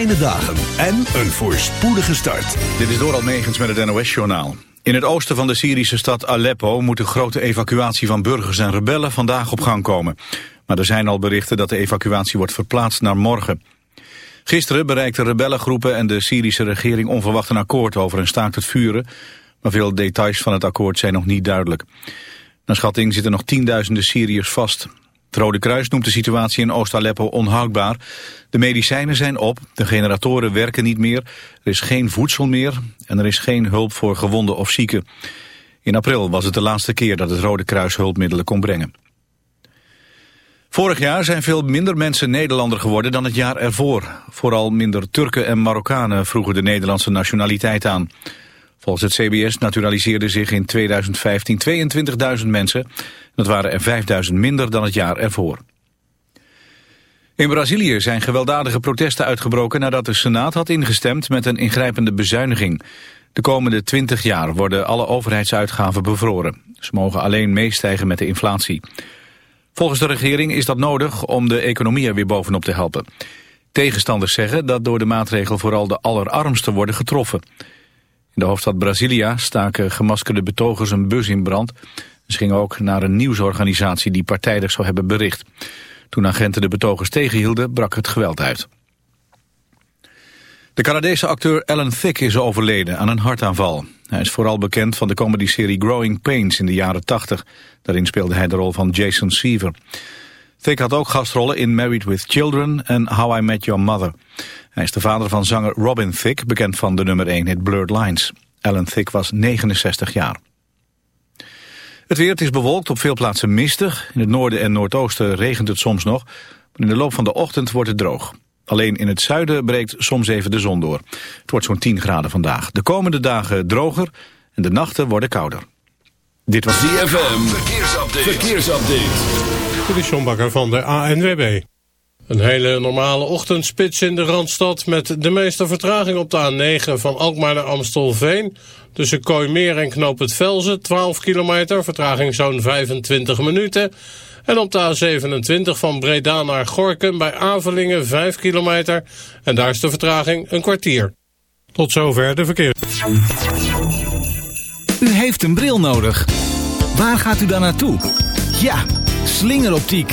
fijne dagen en een voorspoedige start. Dit is Doral Megens met het NOS-journaal. In het oosten van de Syrische stad Aleppo moet een grote evacuatie van burgers en rebellen vandaag op gang komen. Maar er zijn al berichten dat de evacuatie wordt verplaatst naar morgen. Gisteren bereikten rebellengroepen en de Syrische regering onverwacht een akkoord over een staakt het vuren. Maar veel details van het akkoord zijn nog niet duidelijk. Naar schatting zitten nog tienduizenden Syriërs vast. Het Rode Kruis noemt de situatie in Oost-Aleppo onhoudbaar. De medicijnen zijn op, de generatoren werken niet meer, er is geen voedsel meer en er is geen hulp voor gewonden of zieken. In april was het de laatste keer dat het Rode Kruis hulpmiddelen kon brengen. Vorig jaar zijn veel minder mensen Nederlander geworden dan het jaar ervoor. Vooral minder Turken en Marokkanen vroegen de Nederlandse nationaliteit aan. Volgens het CBS naturaliseerden zich in 2015 22.000 mensen. Dat waren er 5.000 minder dan het jaar ervoor. In Brazilië zijn gewelddadige protesten uitgebroken nadat de Senaat had ingestemd met een ingrijpende bezuiniging. De komende 20 jaar worden alle overheidsuitgaven bevroren. Ze mogen alleen meestijgen met de inflatie. Volgens de regering is dat nodig om de economie er weer bovenop te helpen. Tegenstanders zeggen dat door de maatregel vooral de allerarmsten worden getroffen. In de hoofdstad Brasilia staken gemaskerde betogers een bus in brand. Ze gingen ook naar een nieuwsorganisatie die partijdig zou hebben bericht. Toen agenten de betogers tegenhielden, brak het geweld uit. De Canadese acteur Alan Thicke is overleden aan een hartaanval. Hij is vooral bekend van de comedyserie Growing Pains in de jaren 80. Daarin speelde hij de rol van Jason Seaver. Thicke had ook gastrollen in Married with Children en How I Met Your Mother. Hij is de vader van zanger Robin Thicke, bekend van de nummer 1 hit Blurred Lines. Alan Thicke was 69 jaar. Het weer is bewolkt, op veel plaatsen mistig. In het noorden en noordoosten regent het soms nog. Maar in de loop van de ochtend wordt het droog. Alleen in het zuiden breekt soms even de zon door. Het wordt zo'n 10 graden vandaag. De komende dagen droger en de nachten worden kouder. Dit was DFM. Verkeersupdate. Verkeersupdate. Dit is van de ANWB. Een hele normale ochtendspits in de Randstad met de meeste vertraging op de A9 van Alkmaar naar Amstelveen. Tussen Kooimeer en Knoop het Velzen, 12 kilometer, vertraging zo'n 25 minuten. En op de A27 van Breda naar Gorkum bij Avelingen 5 kilometer. En daar is de vertraging een kwartier. Tot zover de verkeer. U heeft een bril nodig. Waar gaat u dan naartoe? Ja, slingeroptiek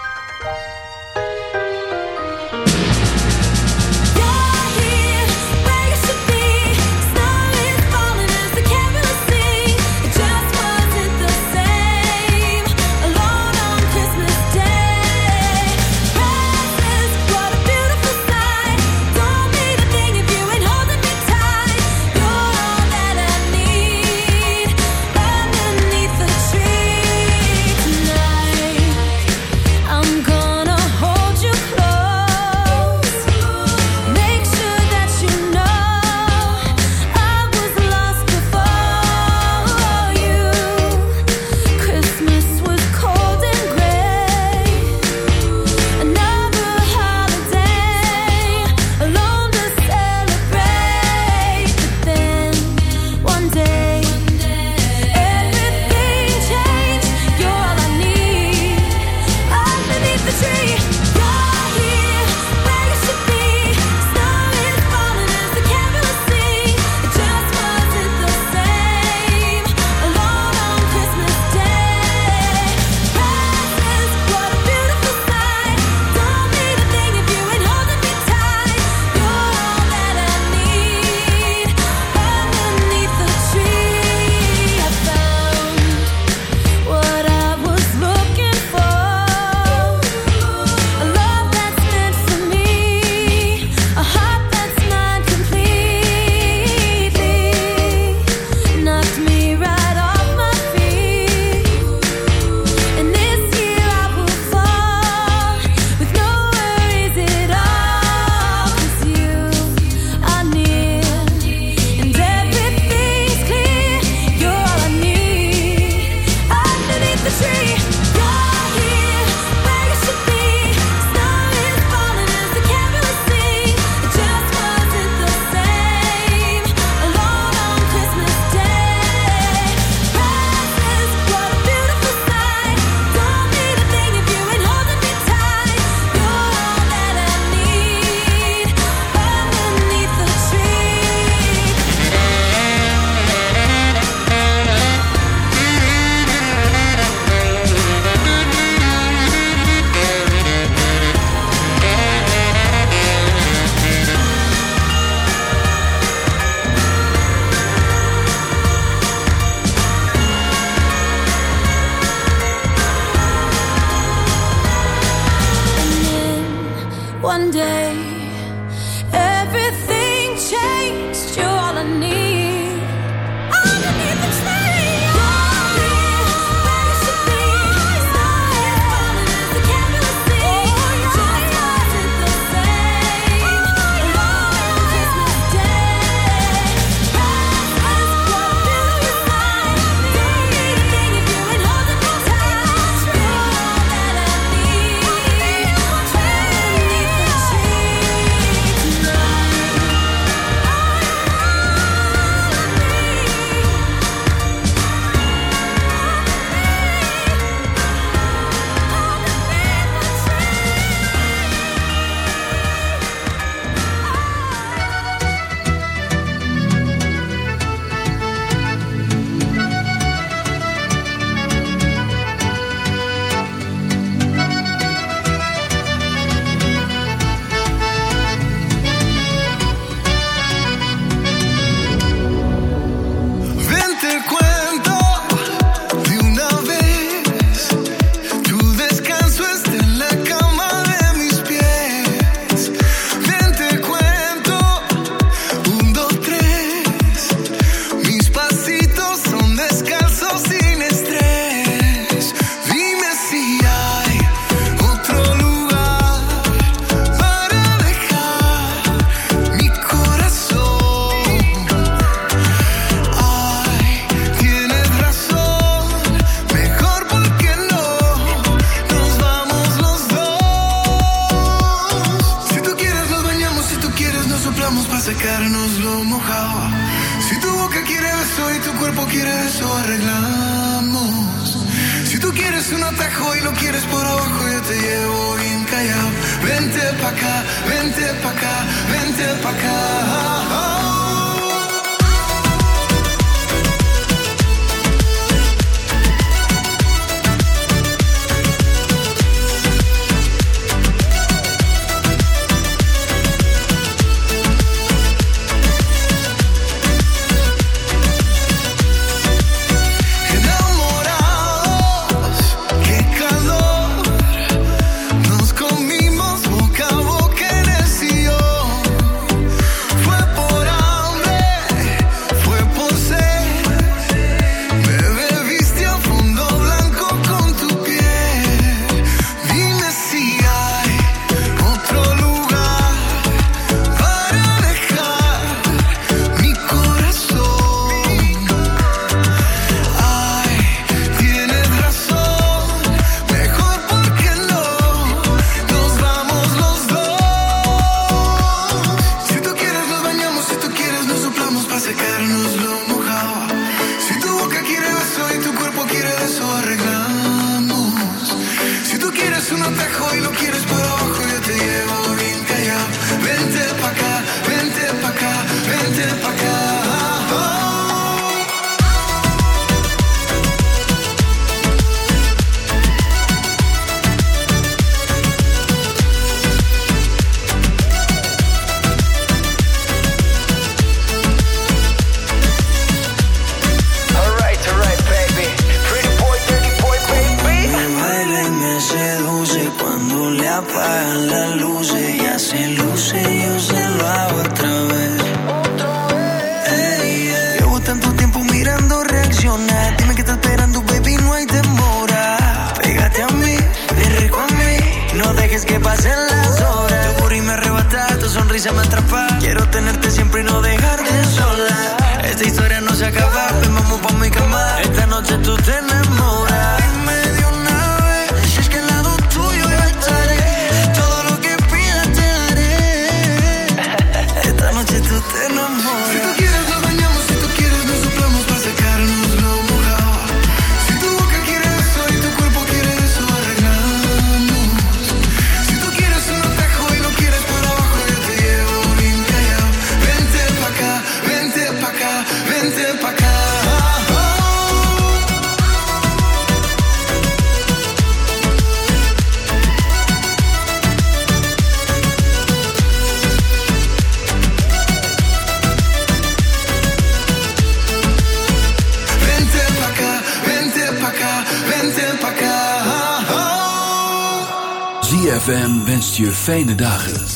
Je fijne dagen.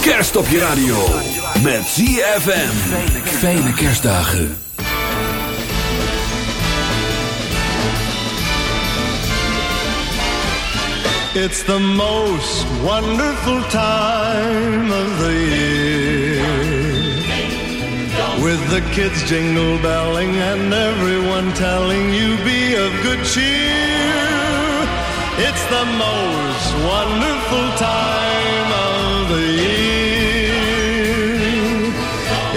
Kerst op je radio. Met ZFM. Fijne kerstdagen. It's the most wonderful time of the year. With the kids jingle belling and everyone telling you be of good cheer. It's the most wonderful time of the year.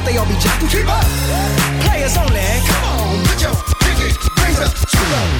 hope they all be jacking. Keep up. Players only. Come on, put your pinky rings up to the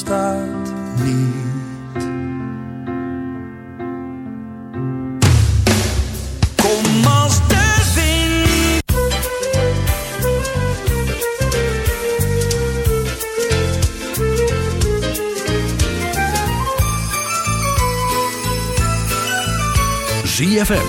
bestaat niet. Kom als de wind. ZFM.